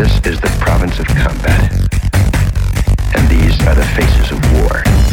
This is the province of combat. And these are the faces of war.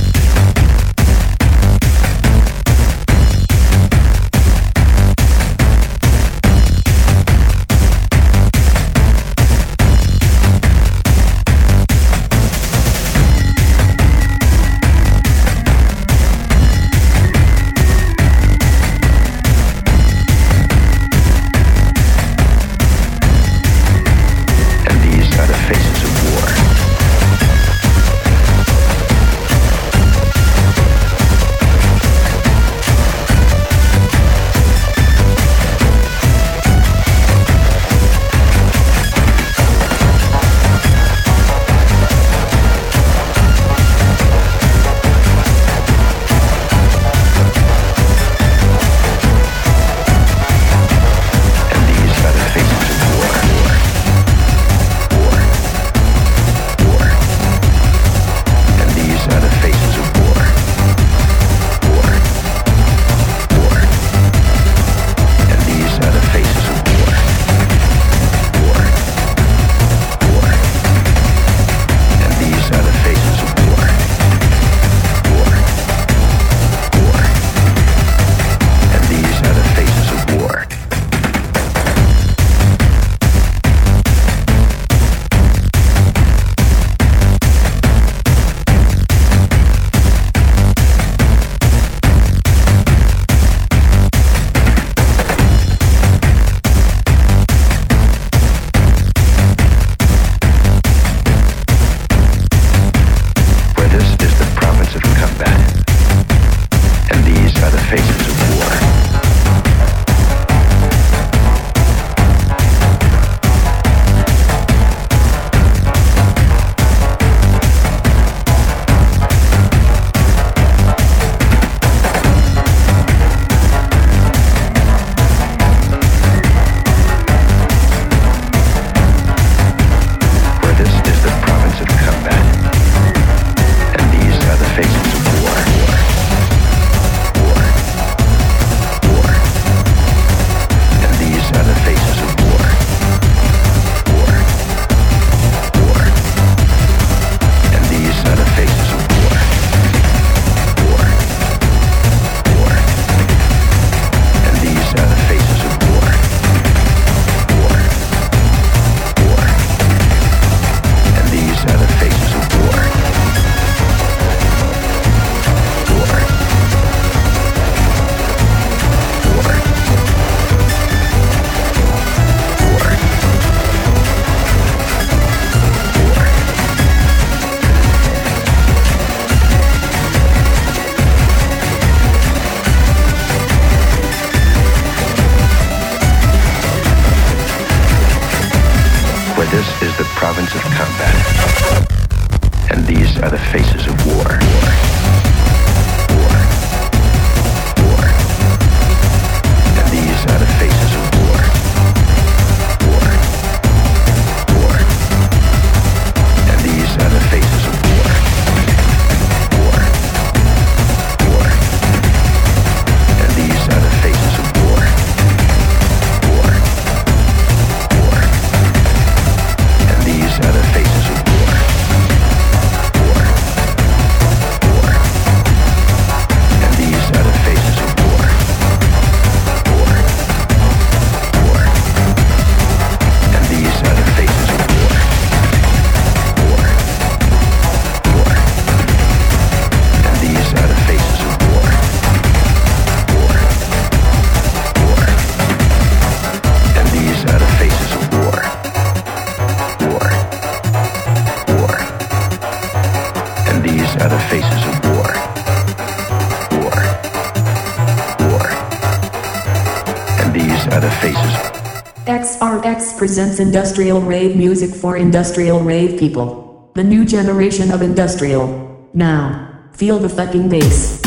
Presents industrial rave music for industrial rave people. The new generation of industrial. Now, feel the fucking bass.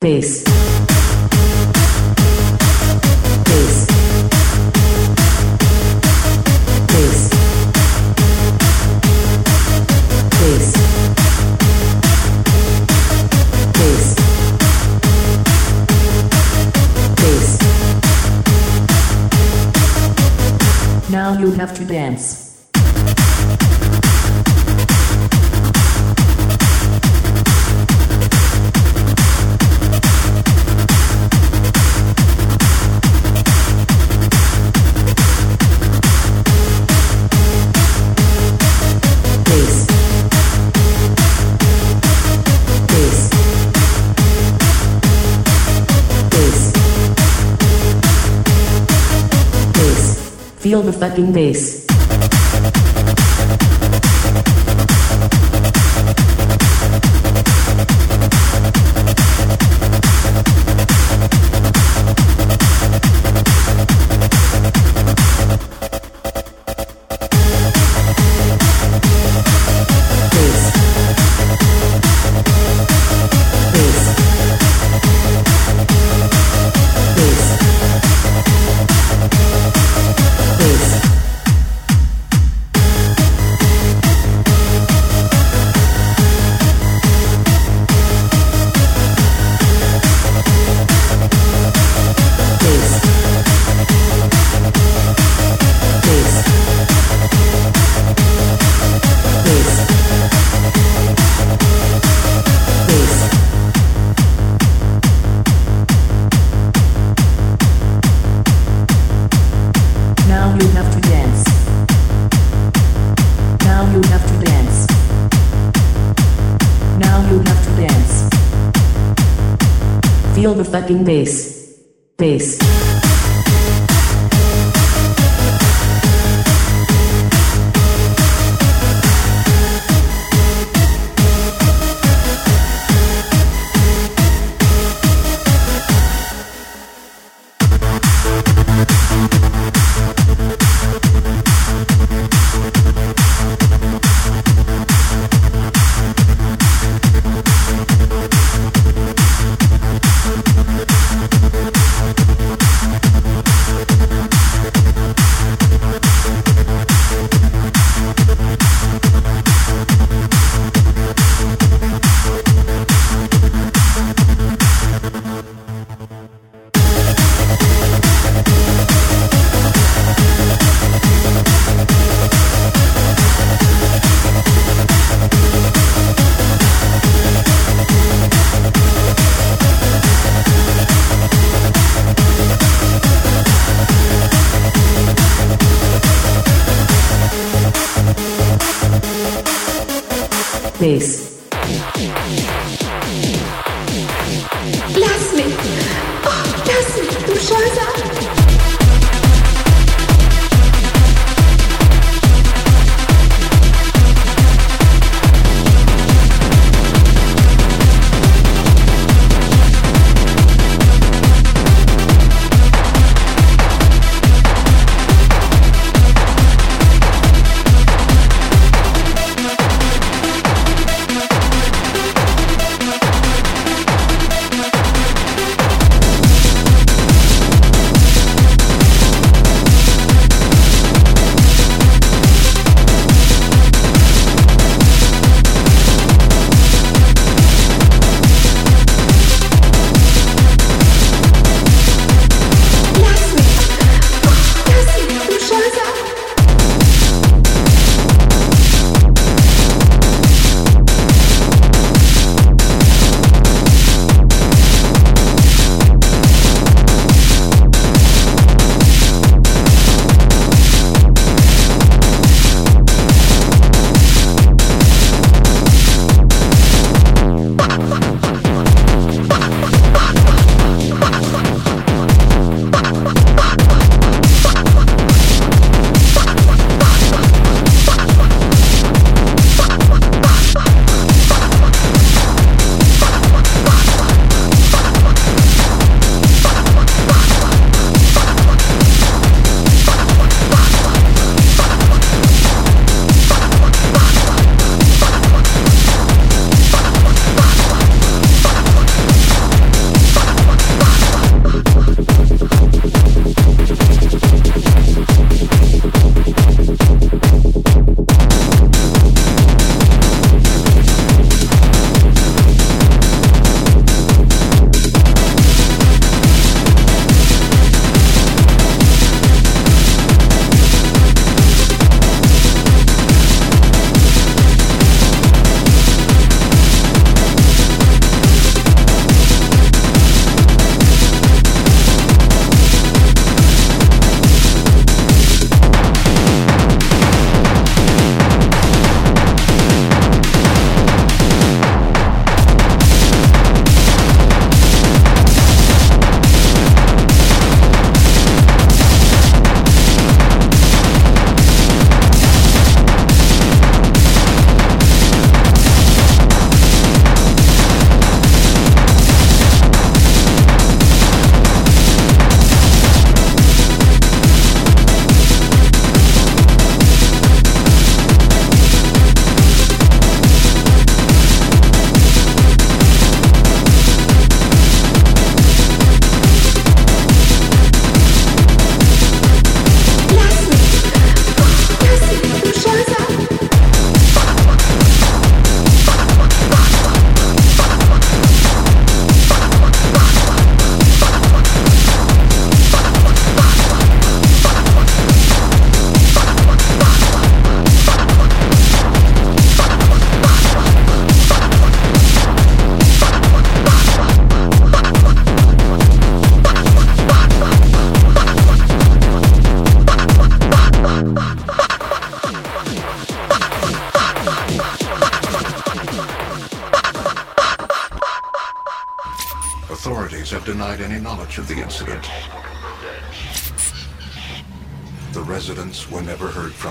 Bass. Have to dance. Feel the fucking bass. Bass. Bass. space.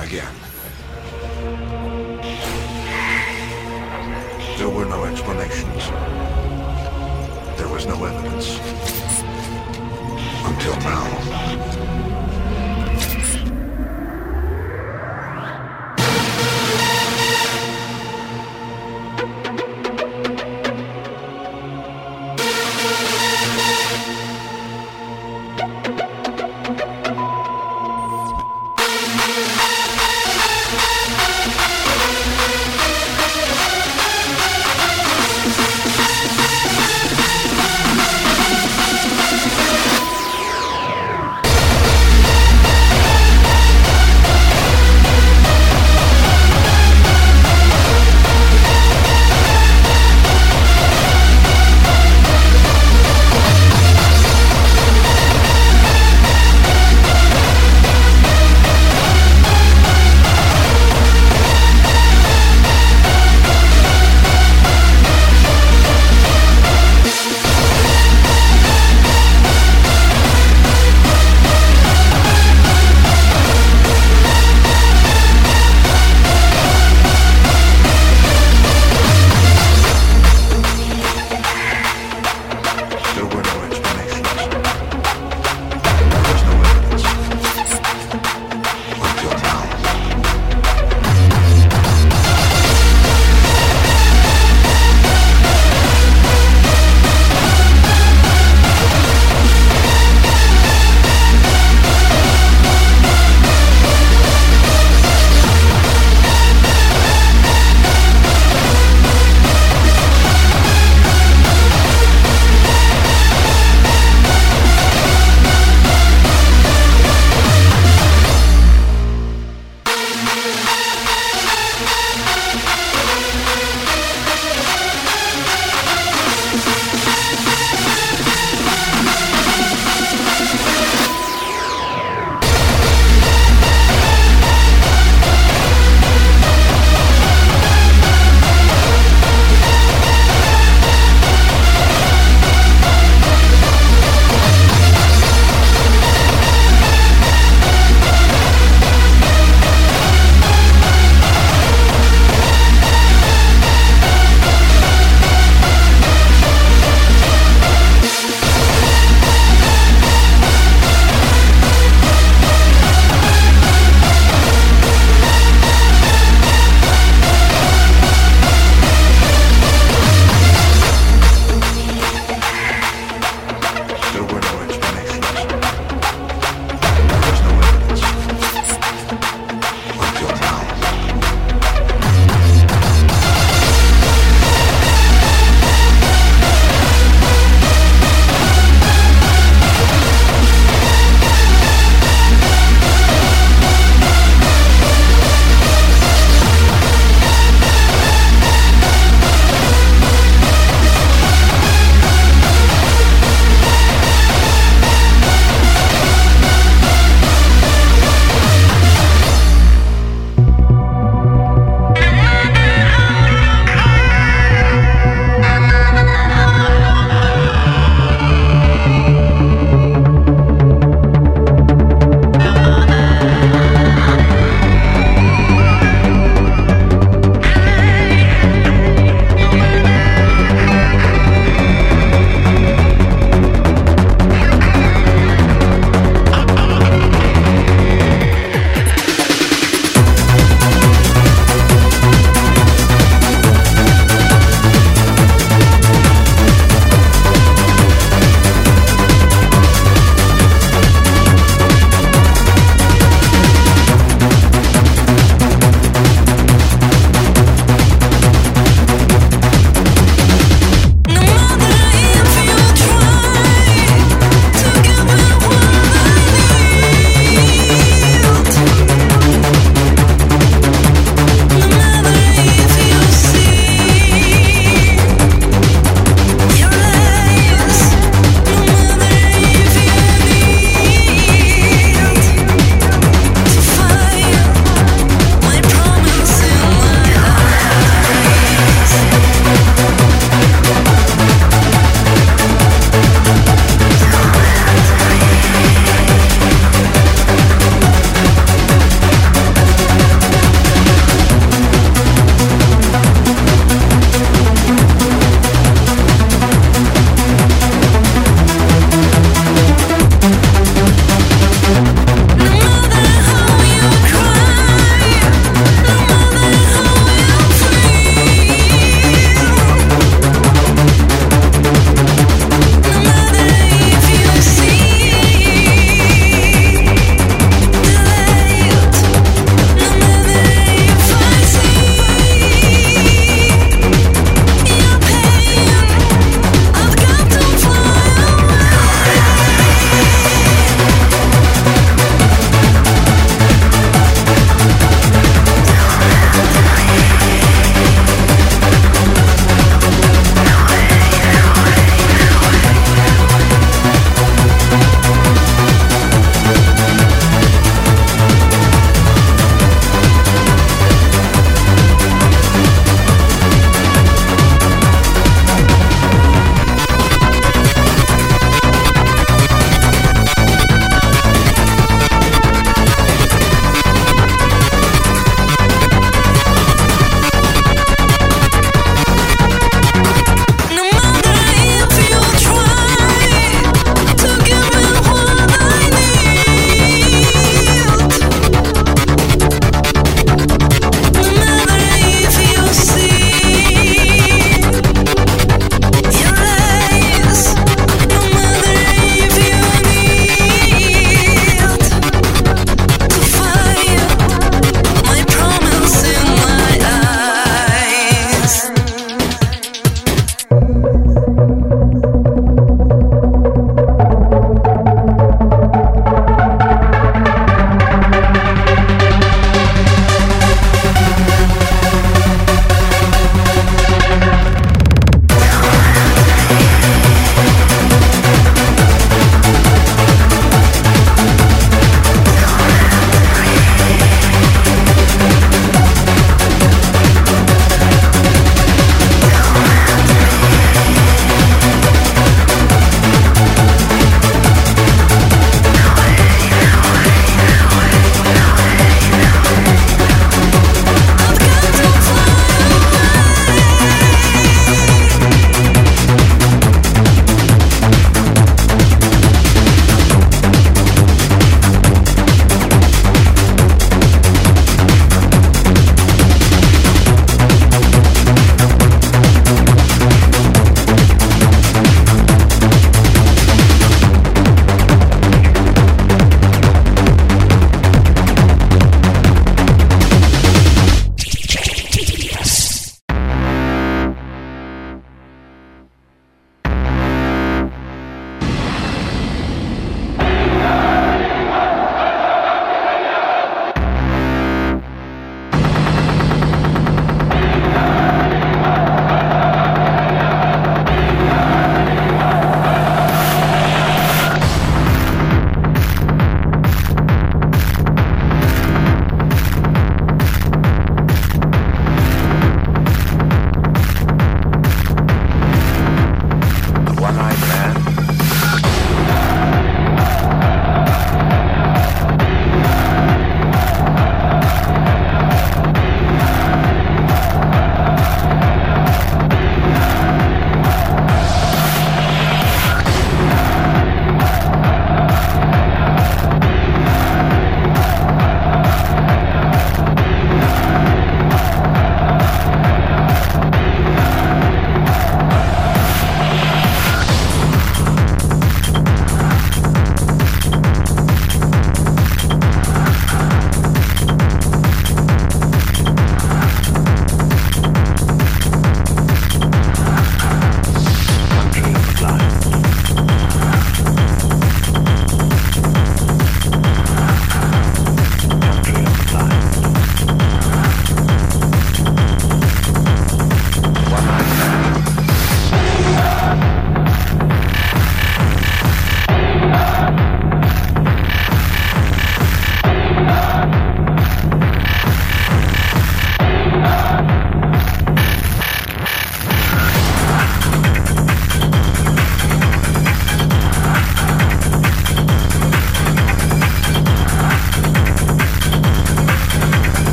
again. There were no explanations. There was no evidence. Until now.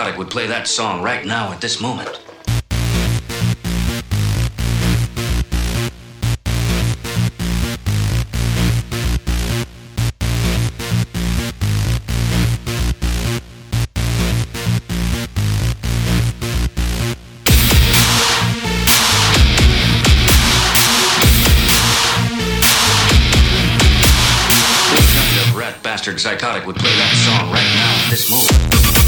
Psychotic would play that song right now at this moment. bastard psychotic would play that song right now, this moment.